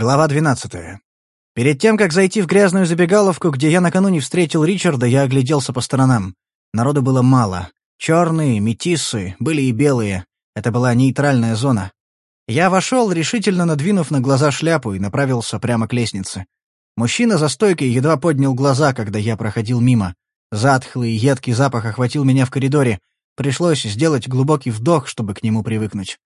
Глава 12. Перед тем, как зайти в грязную забегаловку, где я накануне встретил Ричарда, я огляделся по сторонам. Народу было мало. Черные, метисы, были и белые. Это была нейтральная зона. Я вошел, решительно надвинув на глаза шляпу, и направился прямо к лестнице. Мужчина за стойкой едва поднял глаза, когда я проходил мимо. Затхлый, едкий запах охватил меня в коридоре. Пришлось сделать глубокий вдох, чтобы к нему привыкнуть.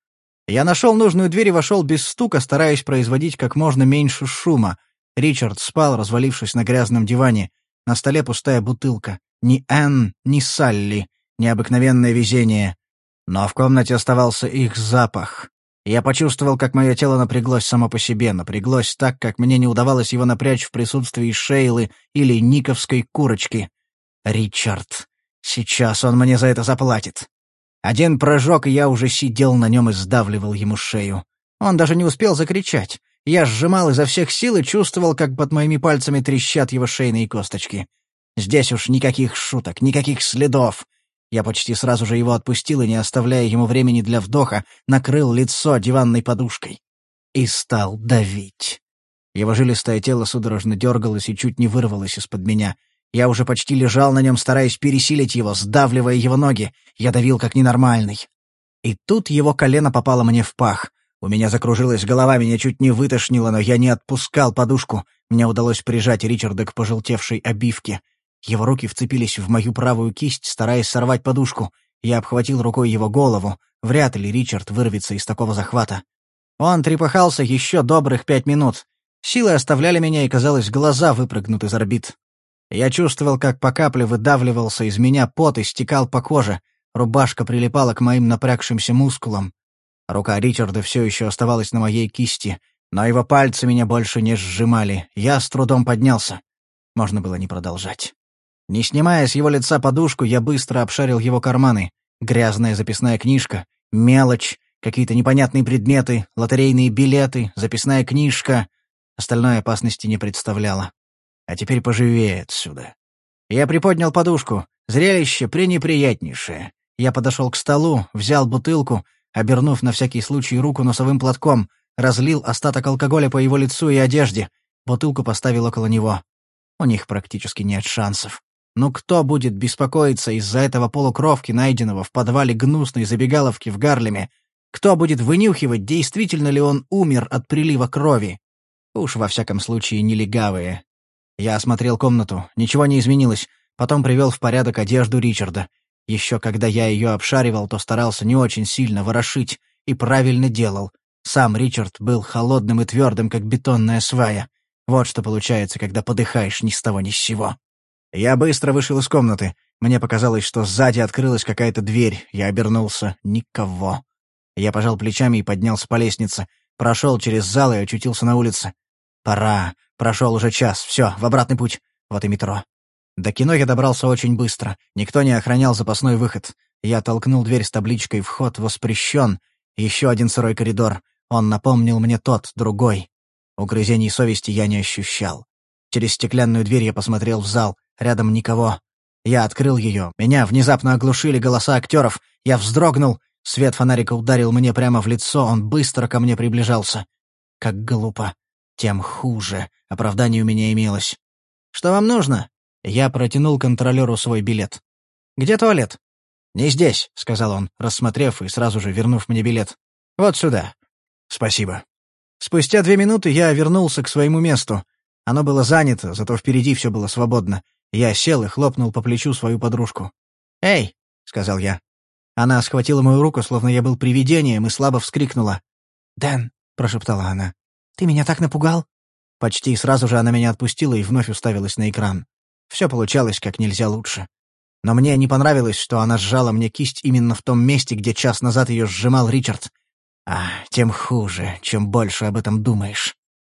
Я нашел нужную дверь и вошел без стука, стараясь производить как можно меньше шума. Ричард спал, развалившись на грязном диване. На столе пустая бутылка. Ни Энн, ни Салли. Необыкновенное везение. Но в комнате оставался их запах. Я почувствовал, как мое тело напряглось само по себе, напряглось так, как мне не удавалось его напрячь в присутствии Шейлы или Никовской курочки. Ричард. Сейчас он мне за это заплатит. Один прыжок, и я уже сидел на нем и сдавливал ему шею. Он даже не успел закричать. Я сжимал изо всех сил и чувствовал, как под моими пальцами трещат его шейные косточки. Здесь уж никаких шуток, никаких следов. Я почти сразу же его отпустил и, не оставляя ему времени для вдоха, накрыл лицо диванной подушкой. И стал давить. Его жилистое тело судорожно дергалось и чуть не вырвалось из-под меня — я уже почти лежал на нем, стараясь пересилить его, сдавливая его ноги. Я давил как ненормальный. И тут его колено попало мне в пах. У меня закружилась голова, меня чуть не вытошнило, но я не отпускал подушку. Мне удалось прижать Ричарда к пожелтевшей обивке. Его руки вцепились в мою правую кисть, стараясь сорвать подушку. Я обхватил рукой его голову. Вряд ли Ричард вырвется из такого захвата. Он трепыхался еще добрых пять минут. Силы оставляли меня, и, казалось, глаза выпрыгнут из орбит. Я чувствовал, как по капле выдавливался из меня пот и стекал по коже. Рубашка прилипала к моим напрягшимся мускулам. Рука Ричарда все еще оставалась на моей кисти, но его пальцы меня больше не сжимали. Я с трудом поднялся. Можно было не продолжать. Не снимая с его лица подушку, я быстро обшарил его карманы. Грязная записная книжка, мелочь, какие-то непонятные предметы, лотерейные билеты, записная книжка. Остальной опасности не представляло. А теперь поживее отсюда. Я приподнял подушку. Зрелище пренеприятнейшее. Я подошел к столу, взял бутылку, обернув на всякий случай руку носовым платком, разлил остаток алкоголя по его лицу и одежде. Бутылку поставил около него. У них практически нет шансов. Ну кто будет беспокоиться из-за этого полукровки, найденного в подвале гнусной забегаловки в Гарлеме? Кто будет вынюхивать, действительно ли он умер от прилива крови? Уж во всяком случае не легавые. Я осмотрел комнату. Ничего не изменилось. Потом привел в порядок одежду Ричарда. Еще когда я ее обшаривал, то старался не очень сильно ворошить. И правильно делал. Сам Ричард был холодным и твердым, как бетонная свая. Вот что получается, когда подыхаешь ни с того ни с сего. Я быстро вышел из комнаты. Мне показалось, что сзади открылась какая-то дверь. Я обернулся. Никого. Я пожал плечами и поднялся по лестнице. Прошел через зал и очутился на улице. Пора. Прошел уже час. Все, в обратный путь. Вот и метро. До кино я добрался очень быстро. Никто не охранял запасной выход. Я толкнул дверь с табличкой «Вход воспрещен». Еще один сырой коридор. Он напомнил мне тот, другой. Угрызений совести я не ощущал. Через стеклянную дверь я посмотрел в зал. Рядом никого. Я открыл ее. Меня внезапно оглушили голоса актеров. Я вздрогнул. Свет фонарика ударил мне прямо в лицо. Он быстро ко мне приближался. Как глупо. Тем хуже. Оправдание у меня имелось. «Что вам нужно?» Я протянул контролеру свой билет. «Где туалет?» «Не здесь», — сказал он, рассмотрев и сразу же вернув мне билет. «Вот сюда». «Спасибо». Спустя две минуты я вернулся к своему месту. Оно было занято, зато впереди все было свободно. Я сел и хлопнул по плечу свою подружку. «Эй!» — сказал я. Она схватила мою руку, словно я был привидением, и слабо вскрикнула. «Дэн!» — прошептала она. «Ты меня так напугал!» Почти сразу же она меня отпустила и вновь уставилась на экран. Все получалось как нельзя лучше. Но мне не понравилось, что она сжала мне кисть именно в том месте, где час назад ее сжимал Ричард. А, тем хуже, чем больше об этом думаешь.